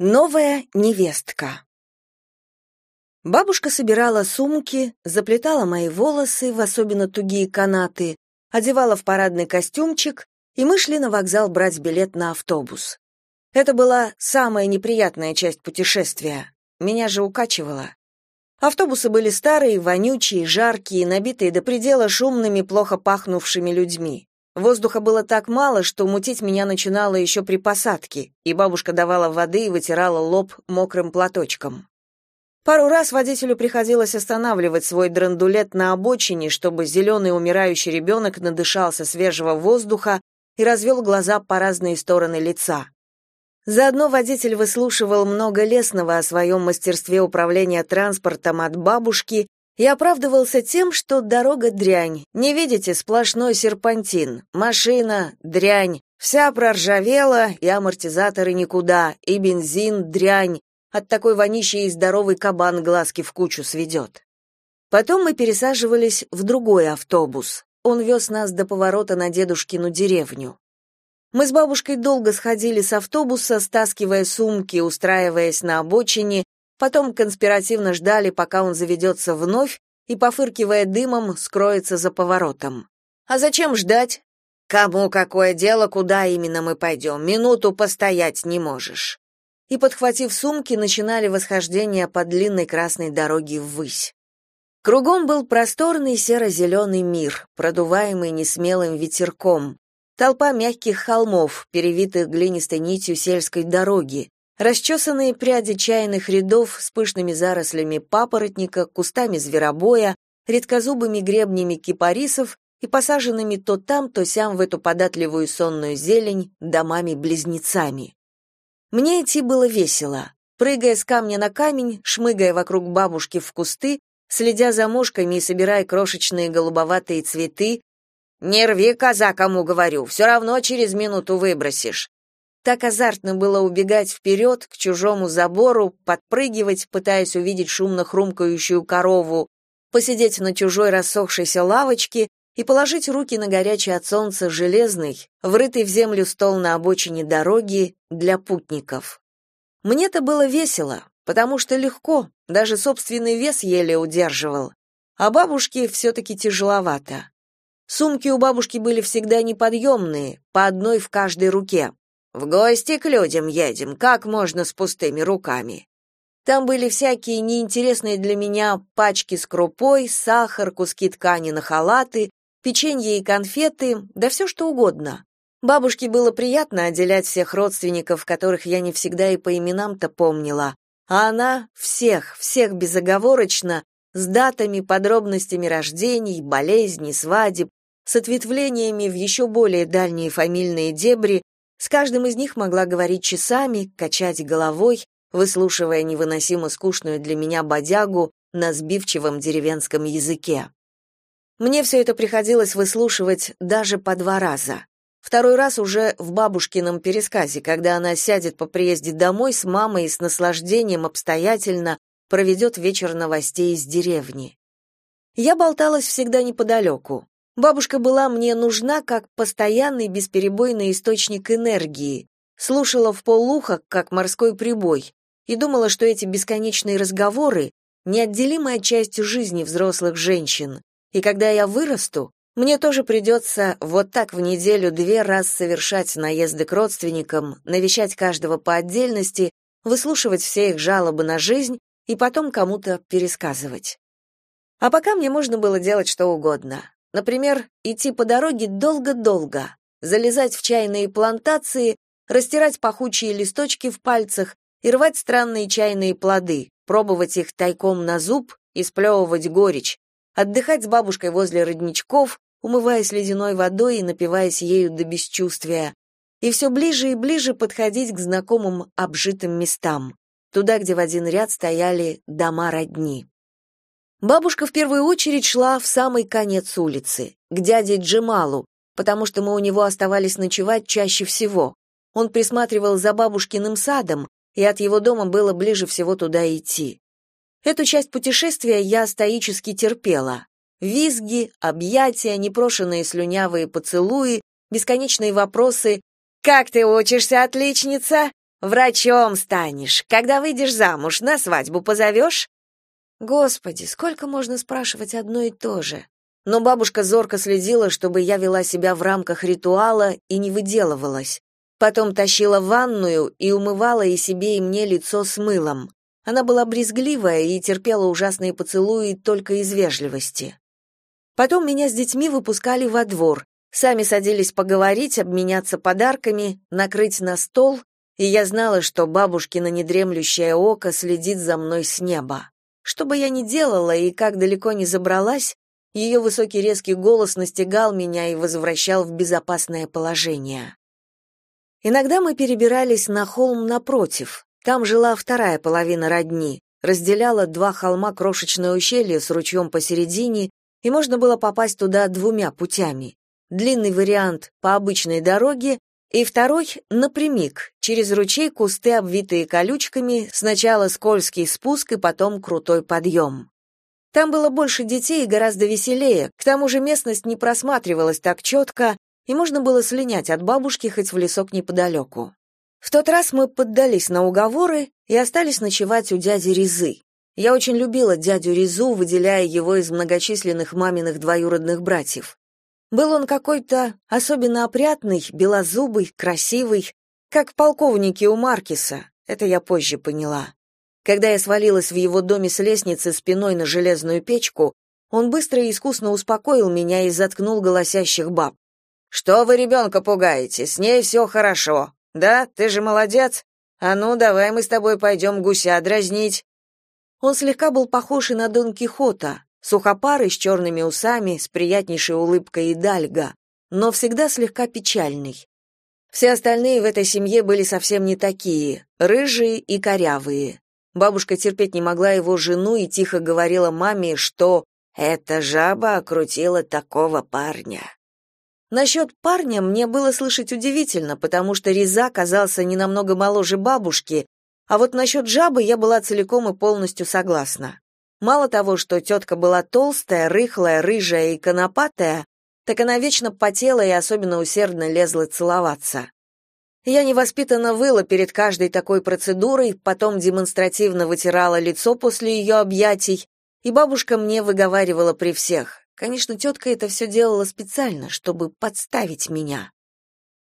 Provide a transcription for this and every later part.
Новая невестка. Бабушка собирала сумки, заплетала мои волосы в особенно тугие канаты, одевала в парадный костюмчик, и мы шли на вокзал брать билет на автобус. Это была самая неприятная часть путешествия. Меня же укачивало. Автобусы были старые, вонючие, жаркие, набитые до предела шумными, плохо пахнувшими людьми. Воздуха было так мало, что мутить меня начинало еще при посадке, и бабушка давала воды и вытирала лоб мокрым платочком. Пару раз водителю приходилось останавливать свой драндулет на обочине, чтобы зеленый умирающий ребенок надышался свежего воздуха и развел глаза по разные стороны лица. Заодно водитель выслушивал много лесного о своем мастерстве управления транспортом от бабушки и оправдывался тем, что дорога дрянь. Не видите, сплошной серпантин. Машина дрянь. Вся проржавела, и амортизаторы никуда, и бензин дрянь. От такой вонищи и здоровый кабан глазки в кучу сведет. Потом мы пересаживались в другой автобус. Он вез нас до поворота на дедушкину деревню. Мы с бабушкой долго сходили с автобуса, стаскивая сумки, устраиваясь на обочине Потом конспиративно ждали, пока он заведется вновь и, пофыркивая дымом, скроется за поворотом. «А зачем ждать?» «Кому какое дело, куда именно мы пойдем? Минуту постоять не можешь». И, подхватив сумки, начинали восхождение по длинной красной дороге ввысь. Кругом был просторный серо-зеленый мир, продуваемый несмелым ветерком. Толпа мягких холмов, перевитых глинистой нитью сельской дороги, Расчесанные пряди чайных рядов с пышными зарослями папоротника, кустами зверобоя, редкозубыми гребнями кипарисов и посаженными то там, то сям в эту податливую сонную зелень домами-близнецами. Мне идти было весело. Прыгая с камня на камень, шмыгая вокруг бабушки в кусты, следя за мошками и собирая крошечные голубоватые цветы, «Не рви, коза, кому говорю, все равно через минуту выбросишь», так азартно было убегать вперед, к чужому забору, подпрыгивать, пытаясь увидеть шумно хрумкающую корову, посидеть на чужой рассохшейся лавочке и положить руки на горячий от солнца железный, врытый в землю стол на обочине дороги для путников. Мне-то было весело, потому что легко, даже собственный вес еле удерживал, а бабушке все-таки тяжеловато. Сумки у бабушки были всегда неподъемные, по одной в каждой руке, в гости к людям едем, как можно с пустыми руками? Там были всякие неинтересные для меня пачки с крупой, сахар, куски ткани на халаты, печенье и конфеты, да все что угодно. Бабушке было приятно отделять всех родственников, которых я не всегда и по именам-то помнила, а она всех, всех безоговорочно, с датами, подробностями рождений, болезней, свадеб, с ответвлениями в еще более дальние фамильные дебри, с каждым из них могла говорить часами, качать головой, выслушивая невыносимо скучную для меня бодягу на сбивчивом деревенском языке. Мне все это приходилось выслушивать даже по два раза. Второй раз уже в бабушкином пересказе, когда она сядет по приезде домой с мамой и с наслаждением обстоятельно проведет вечер новостей из деревни. Я болталась всегда неподалеку. Бабушка была мне нужна как постоянный бесперебойный источник энергии, слушала в полуха, как морской прибой, и думала, что эти бесконечные разговоры — неотделимая часть жизни взрослых женщин, и когда я вырасту, мне тоже придется вот так в неделю две раз совершать наезды к родственникам, навещать каждого по отдельности, выслушивать все их жалобы на жизнь и потом кому-то пересказывать. А пока мне можно было делать что угодно. Например, идти по дороге долго-долго, залезать в чайные плантации, растирать пахучие листочки в пальцах и рвать странные чайные плоды, пробовать их тайком на зуб и сплевывать горечь, отдыхать с бабушкой возле родничков, умываясь ледяной водой и напиваясь ею до бесчувствия, и все ближе и ближе подходить к знакомым обжитым местам, туда, где в один ряд стояли дома родни. Бабушка в первую очередь шла в самый конец улицы, к дяде Джемалу, потому что мы у него оставались ночевать чаще всего. Он присматривал за бабушкиным садом, и от его дома было ближе всего туда идти. Эту часть путешествия я стоически терпела. Визги, объятия, непрошенные слюнявые поцелуи, бесконечные вопросы «Как ты учишься, отличница?» Врачом станешь. Когда выйдешь замуж, на свадьбу позовешь?» Господи, сколько можно спрашивать одно и то же? Но бабушка зорко следила, чтобы я вела себя в рамках ритуала и не выделывалась. Потом тащила в ванную и умывала и себе, и мне лицо с мылом. Она была брезгливая и терпела ужасные поцелуи только из вежливости. Потом меня с детьми выпускали во двор, сами садились поговорить, обменяться подарками, накрыть на стол, и я знала, что бабушкино недремлющее око следит за мной с неба. Что бы я ни делала и как далеко ни забралась, ее высокий резкий голос настигал меня и возвращал в безопасное положение. Иногда мы перебирались на холм напротив, там жила вторая половина родни, разделяла два холма крошечное ущелье с ручьем посередине, и можно было попасть туда двумя путями. Длинный вариант по обычной дороге и второй напрямик, через ручей кусты, обвитые колючками, сначала скользкий спуск и потом крутой подъем. Там было больше детей и гораздо веселее, к тому же местность не просматривалась так четко, и можно было слинять от бабушки хоть в лесок неподалеку. В тот раз мы поддались на уговоры и остались ночевать у дяди Резы. Я очень любила дядю Резу, выделяя его из многочисленных маминых двоюродных братьев. Был он какой-то особенно опрятный, белозубый, красивый, как полковники у Маркиса, это я позже поняла. Когда я свалилась в его доме с лестницы спиной на железную печку, он быстро и искусно успокоил меня и заткнул голосящих баб. «Что вы ребенка пугаете? С ней все хорошо. Да, ты же молодец. А ну, давай мы с тобой пойдем гуся дразнить. Он слегка был похож и на Дон Кихота, сухопарый с черными усами, с приятнейшей улыбкой и дальга, но всегда слегка печальный. Все остальные в этой семье были совсем не такие, рыжие и корявые. Бабушка терпеть не могла его жену и тихо говорила маме, что «эта жаба окрутила такого парня». Насчет парня мне было слышать удивительно, потому что Риза казался не намного моложе бабушки, а вот насчет жабы я была целиком и полностью согласна. Мало того, что тетка была толстая, рыхлая, рыжая и конопатая, так она вечно потела и особенно усердно лезла целоваться. Я невоспитанно выла перед каждой такой процедурой, потом демонстративно вытирала лицо после ее объятий, и бабушка мне выговаривала при всех. Конечно, тетка это все делала специально, чтобы подставить меня.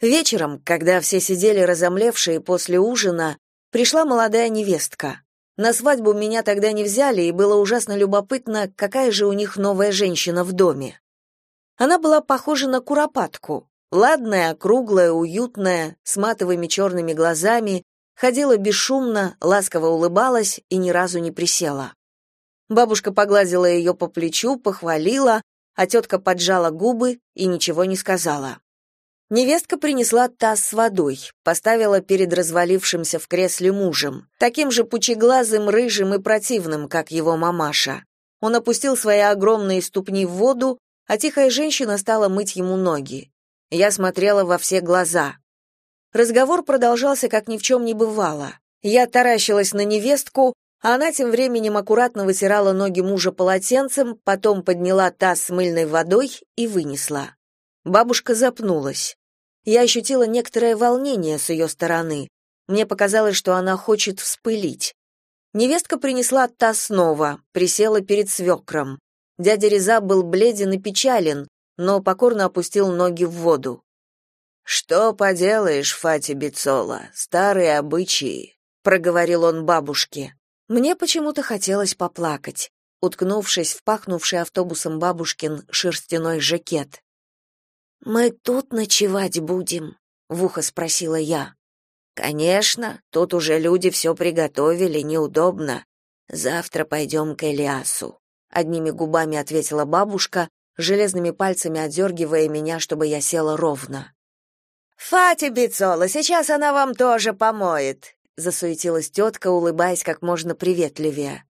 Вечером, когда все сидели разомлевшие после ужина, пришла молодая невестка. На свадьбу меня тогда не взяли, и было ужасно любопытно, какая же у них новая женщина в доме. Она была похожа на куропатку. Ладная, круглая, уютная, с матовыми черными глазами, ходила бесшумно, ласково улыбалась и ни разу не присела. Бабушка погладила ее по плечу, похвалила, а тетка поджала губы и ничего не сказала. Невестка принесла таз с водой, поставила перед развалившимся в кресле мужем, таким же пучеглазым, рыжим и противным, как его мамаша. Он опустил свои огромные ступни в воду, а тихая женщина стала мыть ему ноги. Я смотрела во все глаза. Разговор продолжался, как ни в чем не бывало. Я таращилась на невестку, а она тем временем аккуратно вытирала ноги мужа полотенцем, потом подняла таз с мыльной водой и вынесла. Бабушка запнулась. Я ощутила некоторое волнение с ее стороны. Мне показалось, что она хочет вспылить. Невестка принесла таз снова, присела перед свекром. Дядя Реза был бледен и печален, но покорно опустил ноги в воду. «Что поделаешь, Фати Бицола, старые обычаи», — проговорил он бабушке. Мне почему-то хотелось поплакать, уткнувшись в пахнувший автобусом бабушкин шерстяной жакет. «Мы тут ночевать будем?» — в ухо спросила я. «Конечно, тут уже люди все приготовили, неудобно. Завтра пойдем к Элиасу», — одними губами ответила бабушка, железными пальцами отдергивая меня, чтобы я села ровно. «Фати Бицола, сейчас она вам тоже помоет», засуетилась тетка, улыбаясь как можно приветливее.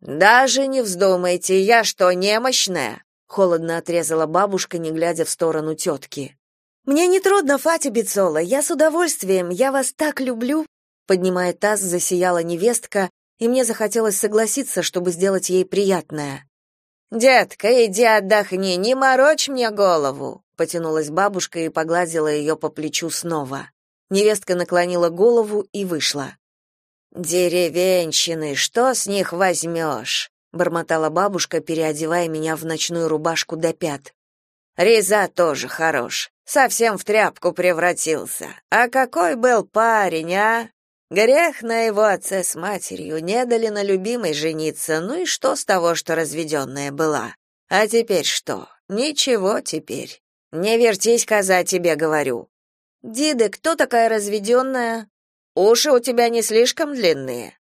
Даже не вздумайте, я что, немощная? Холодно отрезала бабушка, не глядя в сторону тетки. Мне не трудно, Бицола, я с удовольствием, я вас так люблю, поднимая таз, засияла невестка, и мне захотелось согласиться, чтобы сделать ей приятное. Детка, иди отдохни, не морочь мне голову, потянулась бабушка и погладила ее по плечу снова. Невестка наклонила голову и вышла. «Деревенщины, что с них возьмешь?» — бормотала бабушка, переодевая меня в ночную рубашку до пят. «Реза тоже хорош, совсем в тряпку превратился. А какой был парень, а? Грех на его отце с матерью, не дали на любимой жениться, ну и что с того, что разведенная была? А теперь что? Ничего теперь. Не вертись, коза, тебе говорю. Диды, кто такая разведенная? Уши у тебя не слишком длинные.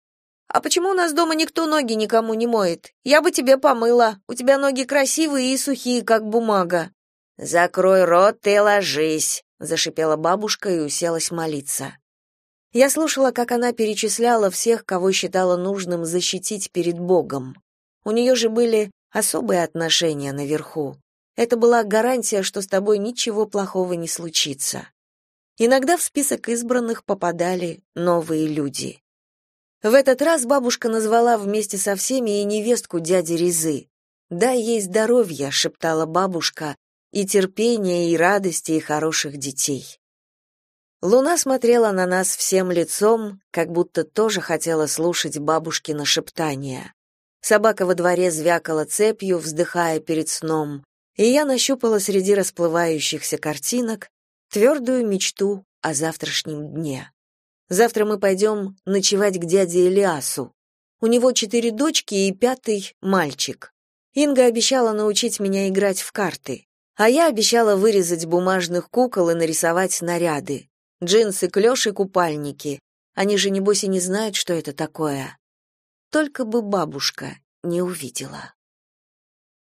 А почему у нас дома никто ноги никому не моет? Я бы тебе помыла. У тебя ноги красивые и сухие, как бумага. Закрой рот и ложись, зашипела бабушка и уселась молиться. Я слушала, как она перечисляла всех, кого считала нужным защитить перед Богом. У нее же были особые отношения наверху. Это была гарантия, что с тобой ничего плохого не случится. Иногда в список избранных попадали новые люди. В этот раз бабушка назвала вместе со всеми и невестку дяди Резы. «Дай ей здоровья», — шептала бабушка, «и терпения, и радости, и хороших детей». Луна смотрела на нас всем лицом, как будто тоже хотела слушать бабушкино шептание. Собака во дворе звякала цепью, вздыхая перед сном, и я нащупала среди расплывающихся картинок твердую мечту о завтрашнем дне. Завтра мы пойдем ночевать к дяде Элиасу. У него четыре дочки и пятый — мальчик. Инга обещала научить меня играть в карты, а я обещала вырезать бумажных кукол и нарисовать наряды. Джинсы, клёши, купальники. Они же, небось, и не знают, что это такое. Только бы бабушка не увидела.